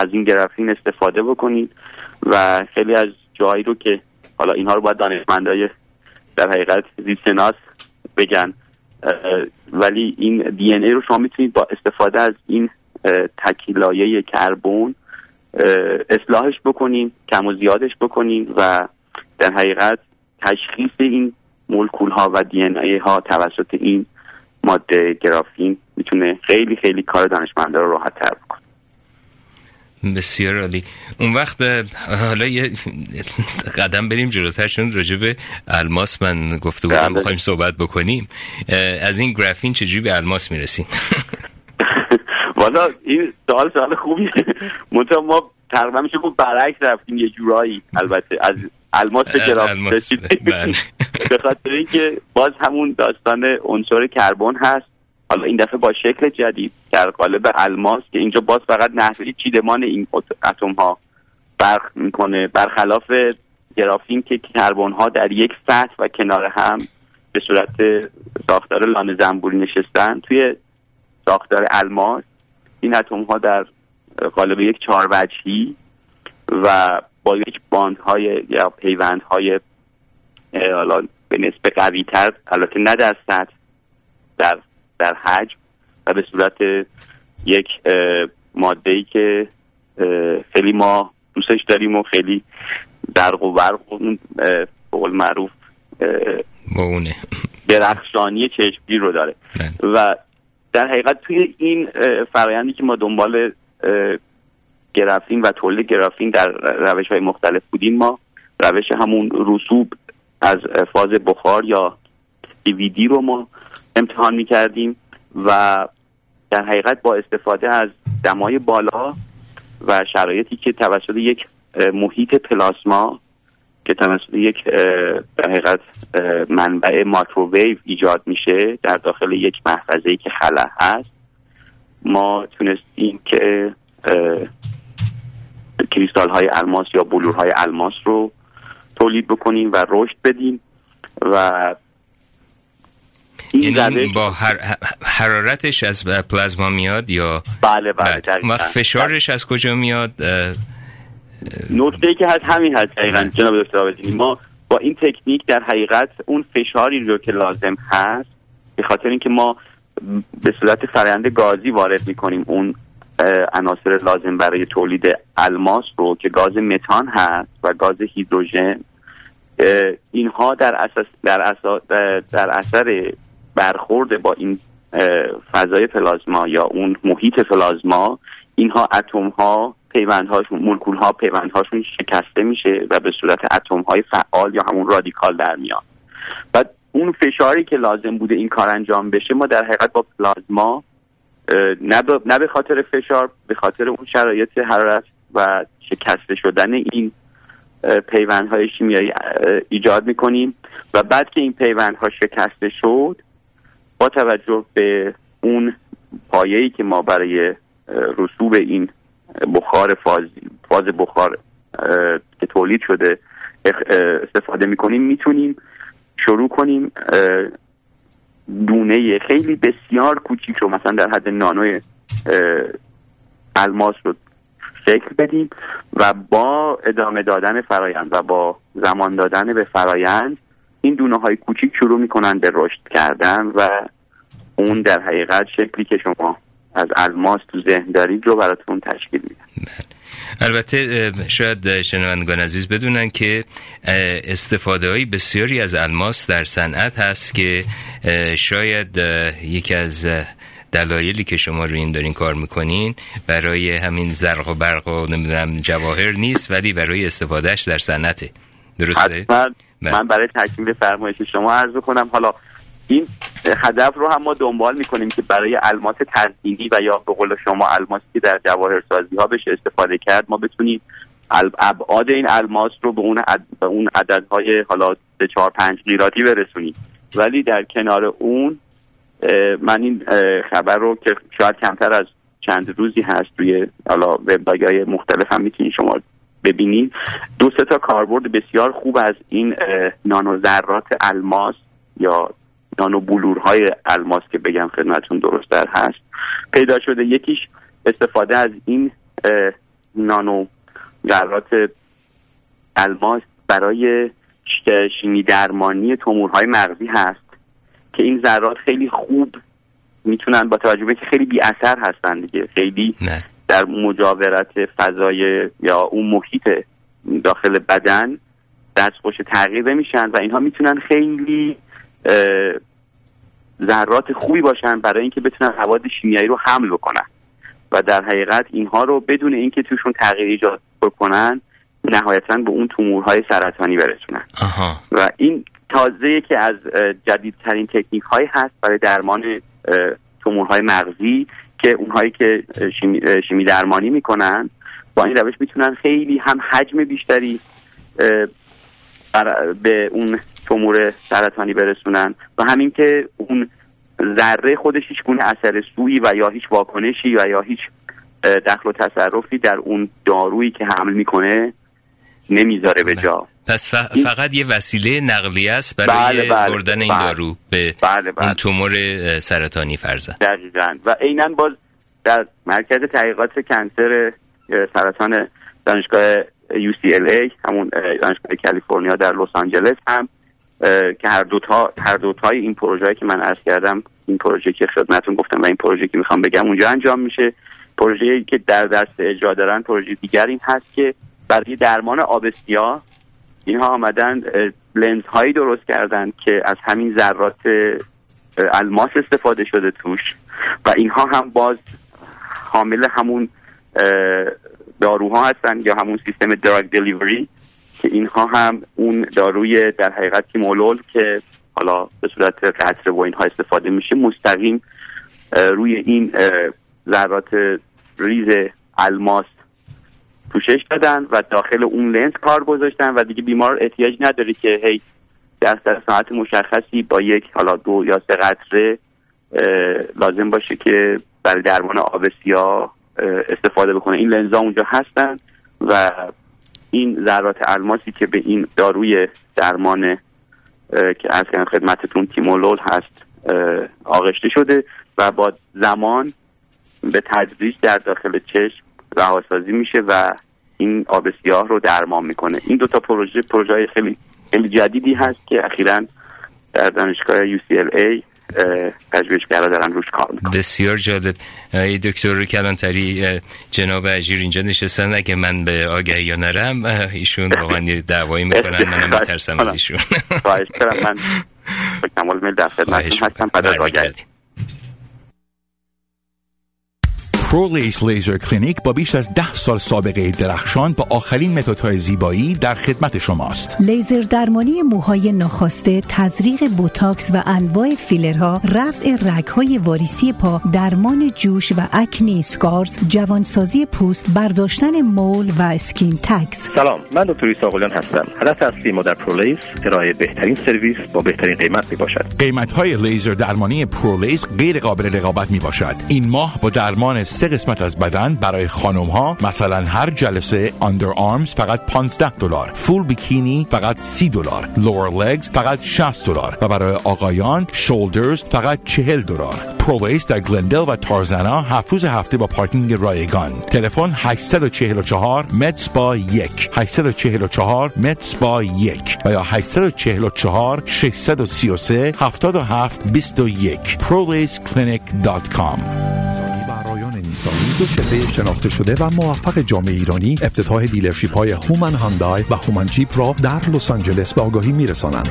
از این گرافین استفاده بکنید و خیلی از جایی رو که حالا اینها رو باید دانشمندای در حقیقت زیستشناس بگن. ولی این دی ای رو شما می‌تونید با استفاده از این تکیلایه کربن اصلاحش بکنین کم و زیادش بکنین و در حقیقت تشخیص این مولکول ها و دی ای ها توسط این ماده گرافین می‌تونه خیلی خیلی کار دانشمندا رو راحت تر بکنه. بسیار عالی. اون وقت حالا یه قدم بریم جلوتر چون راجع به الماس من گفته بودم بله. بخوایم صحبت بکنیم. از این گرافین چجوری به الماس می‌رسیم؟ والا این سوال سوال خوبیه منتها ما تقریبا میشه گفت برعکس رفتیم یه جورایی. البته از الماس به الماس، رسیدیم. بله. به خاطر اینکه باز همون داستان عنصر کربن هست. حالا این دفعه با شکل جدید در قالب الماس که اینجا باز فقط نحوه چیدمان این اتم ها برخ می‌کنه برخلاف گرافین که کربن ها در یک سطح و کنار هم به صورت ساختار لانه زنبوری نشستن توی ساختار الماس این اتم ها در قالب یک چهار وجهی و با یک باند های یا پیوند های حالا به نسبت قوی تر البته نه در سطح در در حجم و به صورت یک ماده ای که خیلی ما دوستش داریم و خیلی درق و برق قول معروف مونه درخشانی چشمگی رو داره. و در حقیقت توی این فرایندی که ما دنبال گرافین و تولید گرافین در روش های مختلف بودیم ما روش همون رسوب از فاز بخار یا دیویدی رو ما امتحان می کردیم و در حقیقت با استفاده از دمای بالا و شرایطی که توسط یک محیط پلاسما که توسط یک در حقیقت منبع ماکروویو ایجاد میشه در داخل یک محفظه که خلا هست ما تونستیم که کریستال های الماس یا بلور های الماس رو تولید بکنیم و رشد بدیم و یعنی با حرارتش از پلازما میاد یا بله بله, بله. فشارش از کجا میاد؟ نکته ای که هست همین هست دقیقا جناب دکتر ما با این تکنیک در حقیقت اون فشاری رو که لازم هست به خاطر اینکه ما به صورت فرآیند گازی وارد می‌کنیم اون عناصر لازم برای تولید الماس رو که گاز متان هست و گاز هیدروژن اینها در اساس در, اساس در اثر برخورد با این فضای پلازما یا اون محیط پلازما اینها اتم ها پیوندهاشون مولکول ها پیوندهاشون شکسته میشه و به صورت اتم های فعال یا همون رادیکال در میان و اون فشاری که لازم بوده این کار انجام بشه ما در حقیقت با پلازما نه به خاطر فشار به خاطر اون شرایط حرارت و شکسته شدن این پیوندهای شیمیایی ایجاد می‌کنیم. و بعد که این پیوندها شکسته شد با توجه به اون پایه‌ای که ما برای رسوب این بخار فاز, فاز بخار که تولید شده استفاده می‌کنیم می‌تونیم شروع کنیم دونه خیلی بسیار کوچیک رو مثلا در حد نانو الماس رو شکل بدیم و با ادامه دادن فرایند و با زمان دادن به فرایند این دونه های کوچیک شروع می‌کنن به رشد کردن و اون در حقیقت شکلی که شما از الماس تو ذهن دارید رو براتون تشکیل میدن. البته شاید شنوندگان عزیز بدونن که استفاده های بسیاری از الماس در صنعت هست که شاید یکی از دلایلی که شما رو این دارین کار می‌کنین برای همین زرق و برق و نمی‌دونم جواهر نیست ولی برای استفادهش در صنعته. درسته؟ بله. من برای تکمیل فرمایش شما عرض کنم حالا این هدف رو هم ما دنبال می‌کنیم که برای الماس تزئینی و یا به قول شما الماسی که در جواهر سازی ها بشه استفاده کرد ما بتونیم ابعاد این الماس رو به اون عد... به اون عددهای حالا به چهار پنج قیراتی برسونیم ولی در کنار اون من این خبر رو که شاید کمتر از چند روزی هست توی حالا وبلاگ های مختلف هم می‌تونید شما ببینید دو سه تا کاربرد بسیار خوب از این نانو ذرات الماس یا نانو بلورهای الماس که بگم خدمتون درست در هست. پیدا شده. یکیش استفاده از این نانو ذرات الماس برای شیمی درمانی تومورهای مغزی هست که این ذرات خیلی خوب می‌تونن با توجه به که خیلی بی اثر هستن دیگه. خیلی نه. در مجاورت فضای یا اون محیط داخل بدن دستخوش تغییر میشن و اینها می‌تونن خیلی ذرات خوبی باشن برای اینکه بتونن مواد شیمیایی رو حمل بکنن. و در حقیقت اینها رو بدون اینکه توشون تغییر ایجاد بکنن نهایتا به اون تومورهای سرطانی برسونن. و این تازه که از جدیدترین تکنیک هایی هست برای درمان تومورهای مغزی. که اونهایی که شیمی, شیمی درمانی می‌کنن با این روش می‌تونن خیلی هم حجم بیشتری به اون تومور سرطانی برسونن. و همین که اون ذره خودش هیچ گونه اثر سویی و یا هیچ واکنشی و یا هیچ دخل و تصرفی در اون دارویی که حمل می‌کنه نمی‌ذاره به جا. پس فقط یه وسیله نقلیه است برای بله بله بردن این بله. دارو به بله بله. این تومور سرطانی فرزن دقیقا. و عینا باز در مرکز تحقیقات کنسر سرطان دانشگاه UCLA همون دانشگاه کالیفرنیا در لس آنجلس هم که هر دوتا هر دوتای این پروژه که من عرض کردم این پروژه که خدمتون گفتم و این پروژه که می‌خوام بگم اونجا انجام میشه. پروژه که در دست اجرا دارن پروژه دیگر این هست که برای درمان آب سیاه اینها آمدن لنز هایی درست کردن که از همین ذرات الماس استفاده شده توش و اینها هم باز حامل همون داروها هستن یا همون سیستم دراگ دلیوری که اینها هم اون داروی در حقیقت مولول که حالا به صورت قطره و اینها استفاده میشه مستقیم روی این ذرات ریز الماس پوشش دادن و داخل اون لنز کار گذاشتن و دیگه بیمار احتیاج نداره که هی در ساعت مشخصی با یک حالا دو یا سه قطره لازم باشه که برای درمان آب سیاه استفاده بکنه. این لنزها اونجا هستن و این ذرات الماسی که به این داروی درمان که از خدمتتون تیمولول هست آغشته شده و با زمان به تدریج در داخل چشم رهاسازی میشه و این آب سیاه رو درمان می‌کنه. این دوتا پروژه پروژه خیلی خیلی جدیدی هست که اخیرا در دانشگاه UCLA پژوهشگرا دارن روش کار می‌کنن. بسیار جالب. ای دکتر کلانتری جناب اجیر اینجا نشستن. اگه من به آگهی یا نرم ایشون واقعا دعوایی می‌کنن. منم میترسم از ایشون. خواهش کنم من به کمال میل در خدمتتون هستم. بعد از آگهی. پرولیس laser clinic با بیش از ده سال سابقه درخشان با آخرین متدهای زیبایی در خدمت شماست. لیزر درمانی موهای ناخواسته، تزریق بوتاکس و انواع فیلرها، رفع رگهای واریسی پا، درمان جوش و acne scars، جوانسازی پوست، برداشتن مول و skin tags. سلام، من دکتر ایسا هستم. هدف اصلی ما در پرولیس ارائه بهترین سرویس با بهترین قیمت می باشد. قیمت های لیزر درمانی پرولیس غیر قابل رقابت می باشد. این ماه با درمان سه قسمت از بدن برای خانم ها مثلا هر جلسه underarms فقط 15 دلار full bikini فقط 30 دلار lower legs فقط 60 دلار و برای آقایان shoulders فقط 40 دلار. پرولیس در گلندل و تارزانا هفت روز هفته با پارکینگ رایگان. تلفن 844 متس با یک. 844 متس با یک. و یا 844 633 77 21 prolaysclinic.com انسانی دو چهره شناخته شده و موفق جامعه ایرانی افتتاح dealership های هومن هاندای و هومن جیپ را در لس آنجلس به آگاهی میرسانند.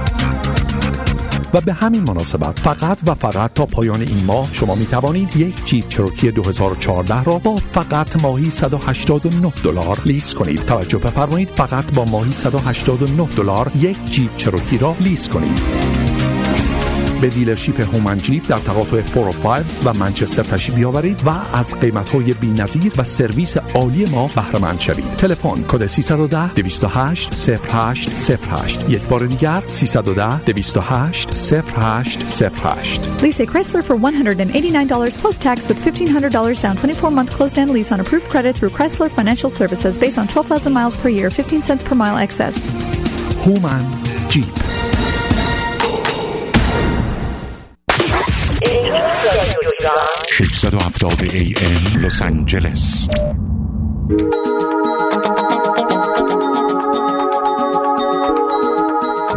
و به همین مناسبت فقط و فقط تا پایان این ماه شما می توانید یک جیپ چروکی 2014 را با فقط ماهی 189 دلار lease کنید. توجه بفرمایید فقط با ماهی 189 دلار یک جیپ چروکی را lease کنید. به دیلرشیپ هومن جیپ در تقاطع 405 و منچستر تشریف بیاورید و از قیمت های نظیر و سرویس عالی ما بهره مند شوید تلفن کد 310 208 08 08 یک بار دیگر 310 208 08 08 Lease a Chrysler for $189 plus tax with $1,500 down 24 month closed end lease on approved credit through Chrysler Financial Services based on 12,000 miles per year, 15 cents per mile excess. هومن جیپ 670 AM لس آنجلس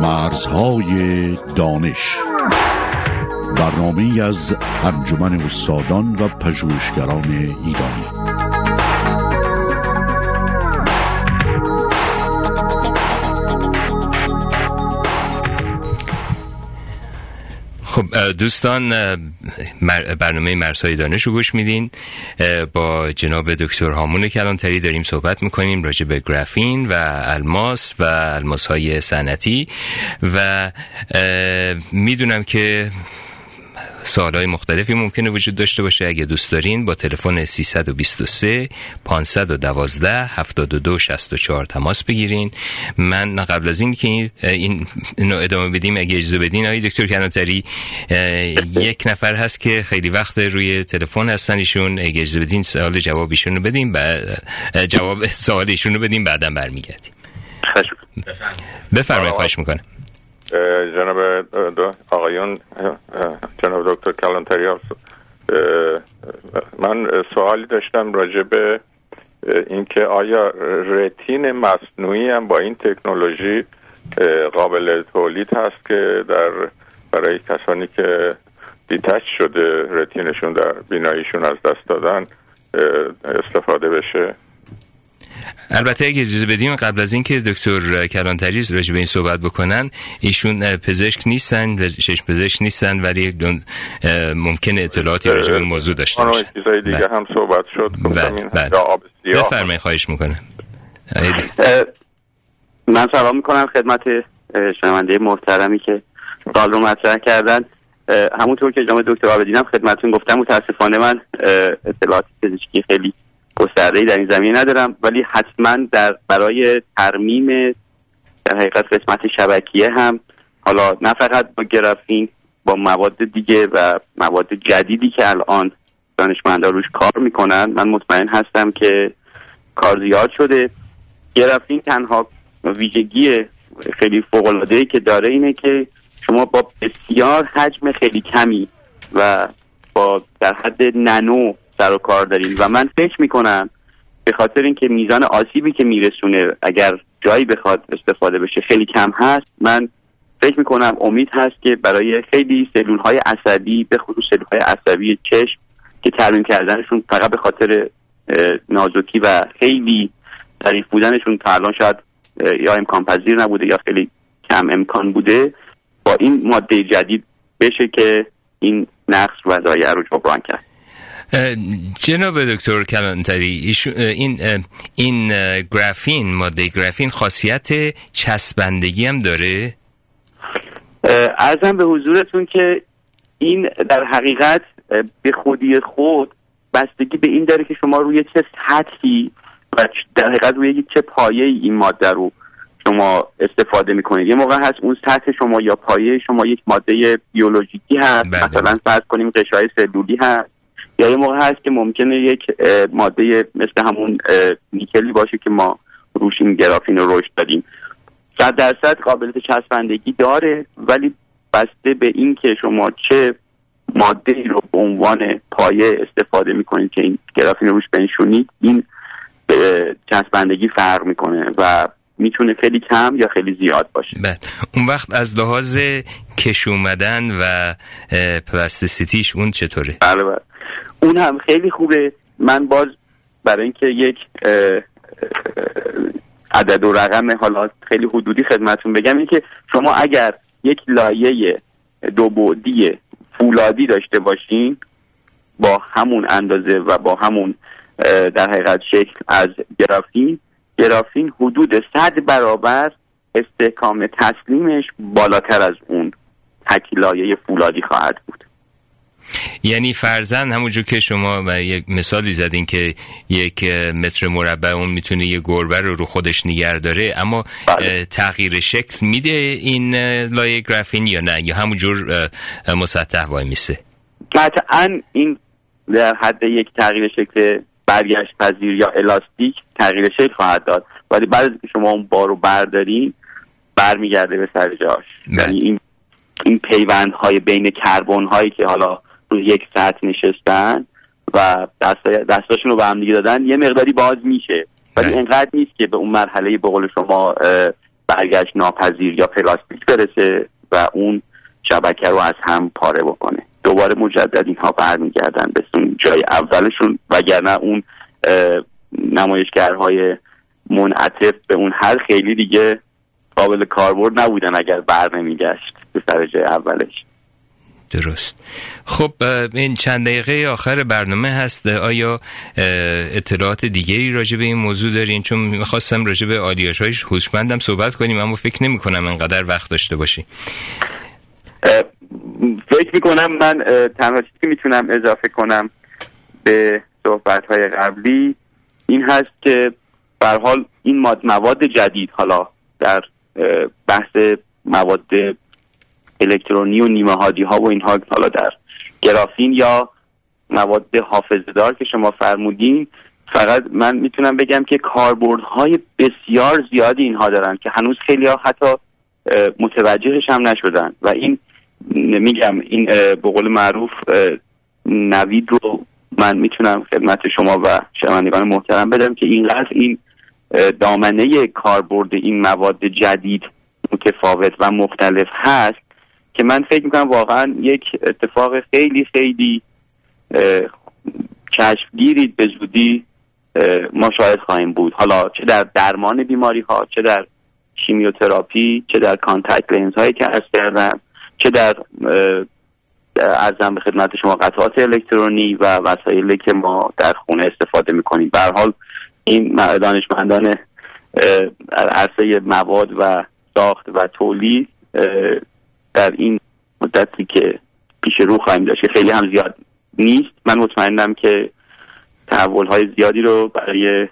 مرزهای دانش. برنامه از انجمن استادان و پژوهشگران ایرانی. خب دوستان برنامه مرسای دانش رو گوش میدین با جناب دکتر هامون کلانتری داریم صحبت می‌کنیم راجع به گرافین و الماس و الماس های سنتی و می‌دونم که سوالای مختلفی ممکنه وجود داشته باشه. اگه دوست دارین با تلفن 323 512 72 64 تماس بگیرین. من قبل از این که این ادامه بدیم اگه اجازه بدین آقای دکتر کناتری یک نفر هست که خیلی وقت روی تلفن هستن ایشون. اگه اجازه بدین سوال جواب ایشون رو بدیم جواب سوال ایشون رو بدیم بعدا برمیگردیم. بفرمایید خواهش می‌کنم. جناب آقایون جناب دکتر کلانتری من سوالی داشتم راجع به اینکه آیا رتین مصنوعی هم با این تکنولوژی قابل تولید هست که در برای کسانی که دیتچ شده رتینشون در بیناییشون از دست دادن استفاده بشه؟ البته اگه اجازه بدیم قبل از اینکه دکتر کلانتری راجع به این صحبت بکنن ایشون پزشک نیستن شش پزشک نیستن ولی ممکن اطلاعاتی راجع به این موضوع داشته باشن چیزای دیگه بله. هم صحبت شد بله بله. بفرمایید خواهش می‌کنم. من سلام می‌کنم خدمت شنونده محترمی که سال رو مطرح کردن. همونطور که جامعه دکتر آبدینم خدمتون گفتم متاسفانه من اطلاعات پزشکی خیلی گسترده در این زمینه ندارم ولی حتما در برای ترمیم در حقیقت قسمت شبکیه هم حالا نه فقط با گرافین با مواد دیگه و مواد جدیدی که الان دانشمندان روش کار می‌کنن من مطمئن هستم که کار زیاد شده. گرافین تنها ویژگی خیلی فوق که داره اینه که شما با بسیار حجم خیلی کمی و با در حد ننو سر و کار داریم و من فکر می‌کنم به خاطر اینکه میزان آسیبی که میرسونه اگر جایی بخواد استفاده بشه خیلی کم هست من فکر می‌کنم امید هست که برای خیلی سلول های عصبی به خصوص سلول های عصبی چشم که ترمیم کردنشون فقط به خاطر نازکی و خیلی ضعیف بودنشون تا الان شاید یا امکان پذیر نبوده یا خیلی کم امکان بوده با این ماده جدید بشه که این نقص و ضایعه رو جبران کرد. جناب دکتر کلانتری این این گرافین ماده گرافین خاصیت چسبندگی هم داره؟ ارزم به حضورتون که این در حقیقت به خودی خود بستگی به این داره که شما روی چه سطحی و در حقیقت روی چه پایه این ماده رو شما استفاده می‌کنید. یه موقع هست اون سطح شما یا پایه شما یک ماده بیولوژیکی هست. بله. مثلا فرض کنیم قشای سلولی هست. یا یه موقع هست که ممکنه یک ماده مثل همون نیکلی باشه که ما روش این گرافین رو رشد دادیم. صد درصد قابلیت چسبندگی داره ولی بسته به این که شما چه ماده رو به عنوان پایه استفاده می‌کنید که این گرافین روش بنشونید این چسبندگی فرق می‌کنه و می‌تونه خیلی کم یا خیلی زیاد باشه. بله. اون وقت از لحاظ کش اومدن و پلاستیسیتیش اون چطوره؟ بله بله. اون هم خیلی خوبه. من باز برای اینکه یک عدد و رقم حالا خیلی حدودی خدمتون بگم این که شما اگر یک لایه دو بعدی فولادی داشته باشین با همون اندازه و با همون در حقیقت شکل از گرافین گرافین حدود صد برابر استحکام تسلیمش بالاتر از اون تک لایه فولادی خواهد بود. یعنی فرزن همونجور که شما و یک مثالی زدین که یک متر مربع اون می‌تونه یه گربه رو رو خودش نگر داره اما بله. تغییر شکل میده این لایه گرافین یا نه یا همونجور مسطح وای میسه قطعا این در حد یک تغییر شکل برگشت پذیر یا الاستیک تغییر شکل خواهد داد ولی بعد از که شما اون بار رو بردارین برمیگرده به سر جاش بله. یعنی این این پیوندهای بین کربن هایی که حالا رو یک سطح نشستن و دستاشون رو به هم دیگه دادن یه مقداری باز میشه. ولی. اینقدر نیست که به اون مرحله به قول شما برگشت ناپذیر یا پلاستیک برسه و اون شبکه رو از هم پاره بکنه. دوباره مجدد اینها برمیگردن به اون جای اولشون وگرنه اون نمایشگرهای منعطف به اون هر خیلی دیگه قابل کاربرد نبودن اگر بر نمیگشت به سر جای اولش. درست. خب این چند دقیقه آخر برنامه هست. آیا اطلاعات دیگری راجع به این موضوع دارین؟ چون می‌خواستم راجع به آلیاش های هوشمندم صحبت کنیم اما فکر نمی کنم انقدر وقت داشته باشی. فکر می‌کنم من تنها چیزی که می‌تونم اضافه کنم به صحبت های قبلی این هست که به هر حال این مواد جدید حالا در بحث مواد الکترونی و نیمه هادی ها و اینها حالا در گرافین یا مواد حافظه دار که شما فرمودین فقط من می‌تونم بگم که کاربردهای بسیار زیادی اینها دارن که هنوز خیلی ها حتی متوجهش هم نشدن. و این میگم این به قول معروف نوید رو من می‌تونم خدمت شما و شنوندگان محترم بدم که اینقدر این دامنه کاربرد این مواد جدید متفاوت و مختلف هست که من فکر می‌کنم واقعا یک اتفاق خیلی خیلی اه، چشمگیری به زودی ما شاهد خواهیم بود. حالا چه در درمان بیماری ها چه در شیمیوتراپی چه در contact lens هایی که عرض کردم چه در عرضم به خدمت شما قطعات الکترونی و وسایلی که ما در خونه استفاده می‌کنیم. به حال این دانشمندان عرصه مواد و ساخت و تولید در این مدتی که پیش رو خواهیم داشت که خیلی هم زیاد نیست من مطمئنم که تحول های زیادی رو برای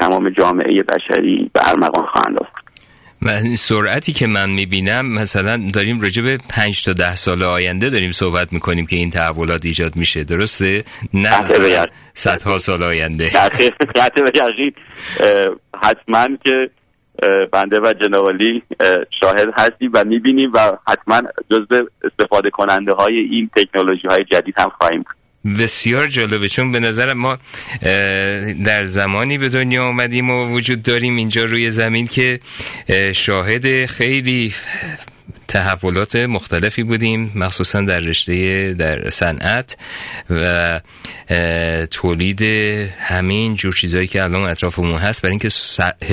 تمام جامعه بشری به ارمغان خواهند آورد. و این سرعتی که من می‌بینم مثلا داریم راجع به پنج تا ده سال آینده داریم صحبت می‌کنیم که این تحولات ایجاد میشه درسته؟ نه صدها سال آینده. اه، حتما که بنده و جنابالی شاهد هستیم و می‌بینیم و حتما جزو استفاده کننده های این تکنولوژی های جدید هم خواهیم بود. بسیار جالبه چون به نظر ما در زمانی به دنیا آمدیم و وجود داریم اینجا روی زمین که اه، شاهد خیلی تحولات مختلفی بودیم مخصوصا در رشته در صنعت و تولید همین جور چیزهایی که الان اطرافمون هست. برای اینکه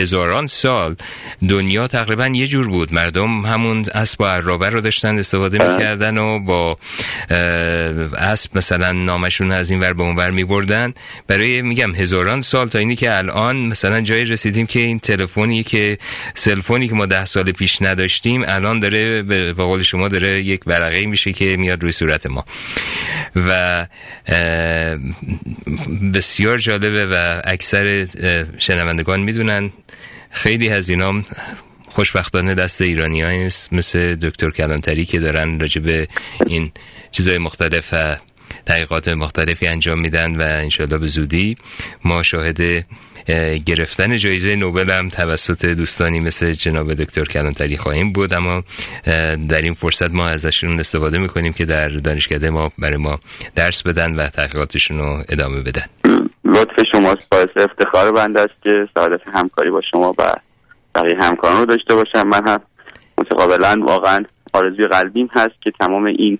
هزاران سال دنیا تقریبا یه جور بود. مردم همون اسب و عرابه رو داشتن استفاده می‌کردن و با اسب مثلا نامشون از این ور به اون ور میبردن. برای میگم هزاران سال تا اینی که الان مثلا جایی رسیدیم که این تلفنی که سلفونی که ما ده سال پیش نداشتیم الان داره به قول شما داره یک ورقه میشه که میاد روی صورت ما. و بسیار جالبه و اکثر شنوندگان می‌دونن خیلی از اینام خوشبختانه دست ایرانی مثل دکتر کلانتری که دارن راجع این چیزهای مختلف و تحقیقات مختلفی انجام میدن و انشاءالله به زودی ما شاهد اه، گرفتن جایزه نوبل هم توسط دوستانی مثل جناب دکتر کلانتری خواهیم بود. اما در این فرصت ما ازشون استفاده می‌کنیم که در دانشکده ما برای ما درس بدن و تحقیقاتشون رو ادامه بدن. لطف شما باعث افتخار بنده است که سعادت همکاری با شما و بقیه همکاران رو داشته باشم. من هم متقابلا واقعا آرزوی قلبیم هست که تمام این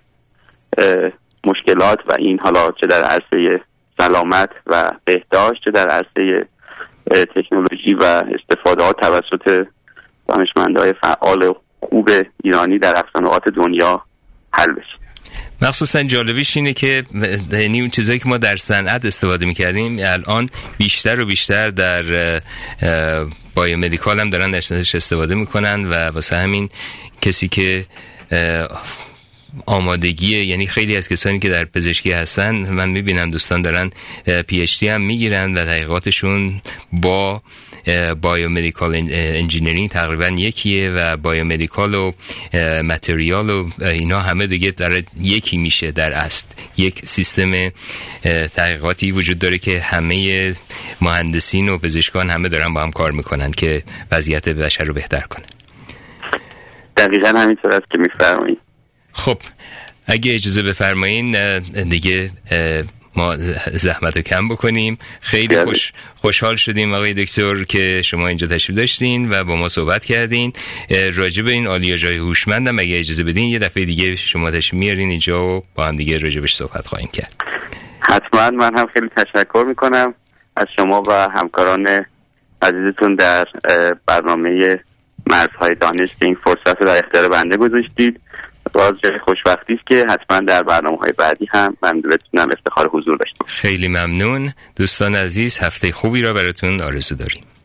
مشکلات و این حالا چه در عرصه سلامت و بهداشت چه در عرصه تکنولوژی و استفادهات توسط دانشمندهای فعال خوب ایرانی در اقصا نقاط دنیا حل بشه. مخصوصا جالبیش اینه که یعنی اون چیزایی که ما در صنعت استفاده می‌کردیم الان بیشتر و بیشتر در biomedical هم دارن ازش استفاده می‌کنن و واسه همین کسی که آمادگی یعنی خیلی از کسانی که در پزشکی هستن من می‌بینم دوستان دارن PhD هم می‌گیرن و تحقیقاتشون با biomedical engineering تقریبا یکیه و biomedical و material و اینا همه دیگه در یکی میشه در اصل. یک سیستم تحقیقاتی وجود داره که همه مهندسین و پزشکان همه دارن با هم کار می‌کنن که وضعیت بشر رو بهتر کنه. دقیقا همینطور است که میفرمایید. خب اگه اجازه بفرمایین دیگه ما زحمت رو کم بکنیم. خیلی خوش خوشحال شدیم آقای دکتر که شما اینجا تشریف داشتین و با ما صحبت کردین. راجع به این آلیا جای هوشمندم. اگه اجازه بدین یه دفعه دیگه شما تشریف میارین اینجا و با هم دیگه راجبش صحبت خواهیم کرد. حتما من هم خیلی تشکر می‌کنم از شما و همکاران عزیزتون در برنامه مرزهای دانش که این فرصت رو در اختیار بنده گذاشتید. جای خوشبختی است که حتما در برنامه های بعدی هم من بتونم افتخار حضور داشته خیلی ممنون. دوستان عزیز هفته خوبی را براتون آرزو داریم.